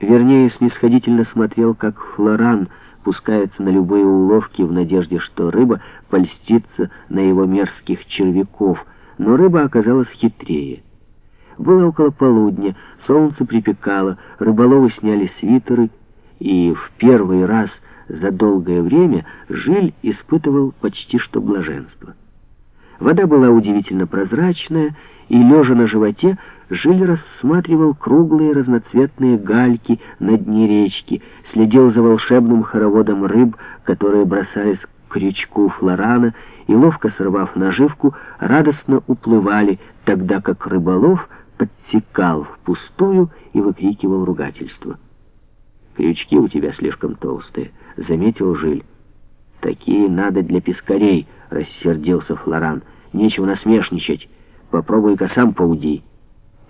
Вернее, снисходительно смотрел, как Флоран пускается на любые уловки в надежде, что рыба польстится на его мерзких червяков, но рыба оказалась хитрее. Было около полудня, солнце припекало, рыболовы сняли свитеры, и в первый раз за долгое время Жиль испытывал почти что блаженство. Вода была удивительно прозрачная, и, лежа на животе, Жиль рассматривал круглые разноцветные гальки на дне речки, следил за волшебным хороводом рыб, которые бросались к крючку флорана и, ловко сорвав наживку, радостно уплывали, тогда как рыболов подсекал впустую и выкрикивал ругательство. «Крючки у тебя слишком толстые», — заметил Жиль. «Такие надо для пескарей», — рассердился Флоран. «Нечего насмешничать. Попробуй-ка сам поуди».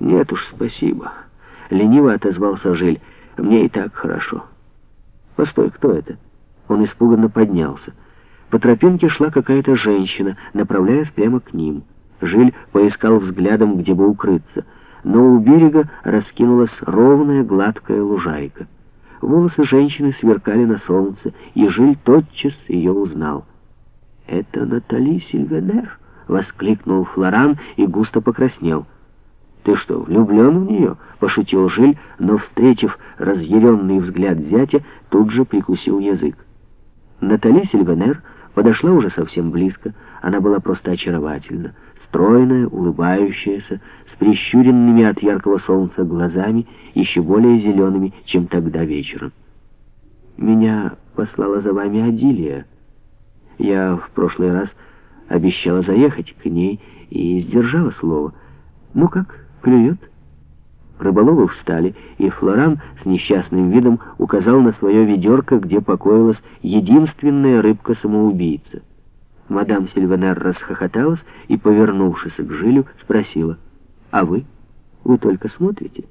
«Нет уж, спасибо», — лениво отозвался Жиль. «Мне и так хорошо». «Постой, кто это?» Он испуганно поднялся. По тропинке шла какая-то женщина, направляясь прямо к ним. Жиль поискал взглядом, где бы укрыться. Но у берега раскинулась ровная гладкая лужайка. Волосы женщины сверкали на солнце, и Жиль тотчас ее узнал. «Это Натали Сильвенер!» — воскликнул Флоран и густо покраснел. «Ты что, влюблен в нее?» — пошутил Жиль, но, встретив разъяренный взгляд зятя, тут же прикусил язык. Натали Сильвенер подошла уже совсем близко. Она была просто очаровательна, стройная, улыбающаяся, с прищуренными от яркого солнца глазами, еще более зелеными, чем тогда вечером. «Меня послала за вами Адилия. Я в прошлый раз обещала заехать к ней и сдержала слово. Ну как, клюет?» Рыболовы встали, и Флоран с несчастным видом указал на свое ведерко, где покоилась единственная рыбка-самоубийца. Мадам Сильвенер расхохоталась и, повернувшись к Жилю, спросила, «А вы? Вы только смотрите?»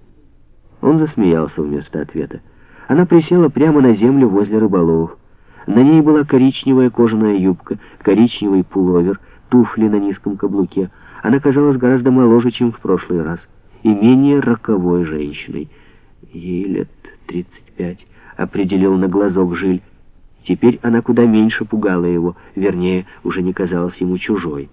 Он засмеялся вместо ответа. Она присела прямо на землю возле рыболовов. На ней была коричневая кожаная юбка, коричневый пуловер, туфли на низком каблуке. Она казалась гораздо моложе, чем в прошлый раз и менее роковой женщиной. Ей лет 35, определил на глазок Жиль. Теперь она куда меньше пугала его, вернее, уже не казалась ему чужой.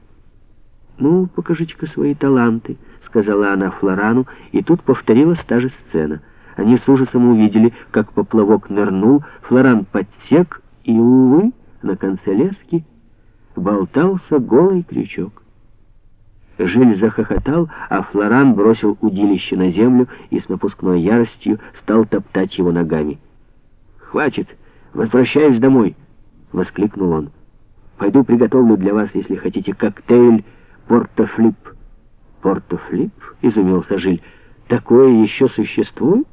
«Ну, покажите-ка свои таланты», — сказала она Флорану, и тут повторилась та же сцена. Они с ужасом увидели, как поплавок нырнул, Флоран подсек, и, увы, на конце лески болтался голый крючок. Жиль захохотал, а Флоран бросил удилище на землю и с напускной яростью стал топтать его ногами. «Хватит! Возвращаюсь домой!» — воскликнул он. «Пойду приготовлю для вас, если хотите, коктейль «Портофлип». «Портофлип?» — изумился Жиль. «Такое еще существует?»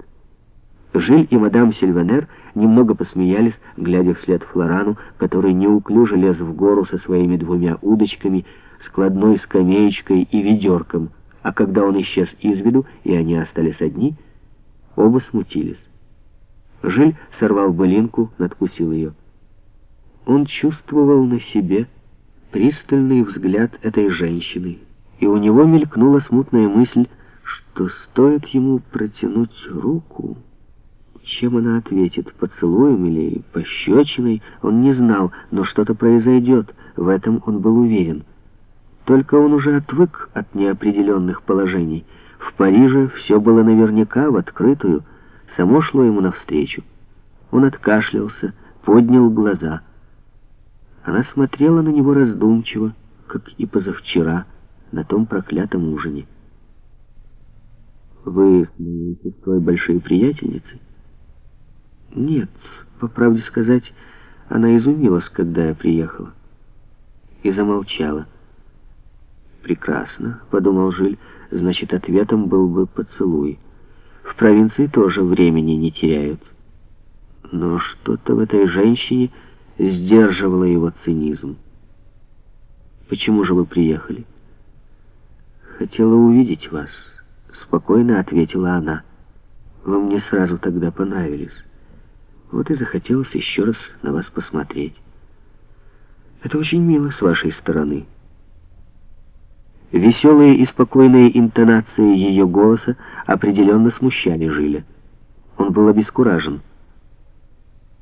Жиль и мадам Сильвенер немного посмеялись, глядя вслед Флорану, который неуклюже лез в гору со своими двумя удочками, складной скамеечкой и ведерком, а когда он исчез из виду, и они остались одни, оба смутились. Жиль сорвал былинку, надкусил ее. Он чувствовал на себе пристальный взгляд этой женщины, и у него мелькнула смутная мысль, что стоит ему протянуть руку... Чем она ответит, поцелуем или пощечиной, он не знал, но что-то произойдет, в этом он был уверен. Только он уже отвык от неопределенных положений. В Париже все было наверняка, в открытую, само шло ему навстречу. Он откашлялся, поднял глаза. Она смотрела на него раздумчиво, как и позавчера, на том проклятом ужине. «Вы с моей сестрой большие приятельницы?» Нет, по правде сказать, она изумилась, когда я приехала. И замолчала. «Прекрасно», — подумал Жиль, — «значит, ответом был бы поцелуй. В провинции тоже времени не теряют». Но что-то в этой женщине сдерживало его цинизм. «Почему же вы приехали?» «Хотела увидеть вас», — спокойно ответила она. «Вы мне сразу тогда понравились». Вот и захотелось еще раз на вас посмотреть. Это очень мило с вашей стороны. Веселые и спокойные интонации ее голоса определенно смущали Жиля. Он был обескуражен.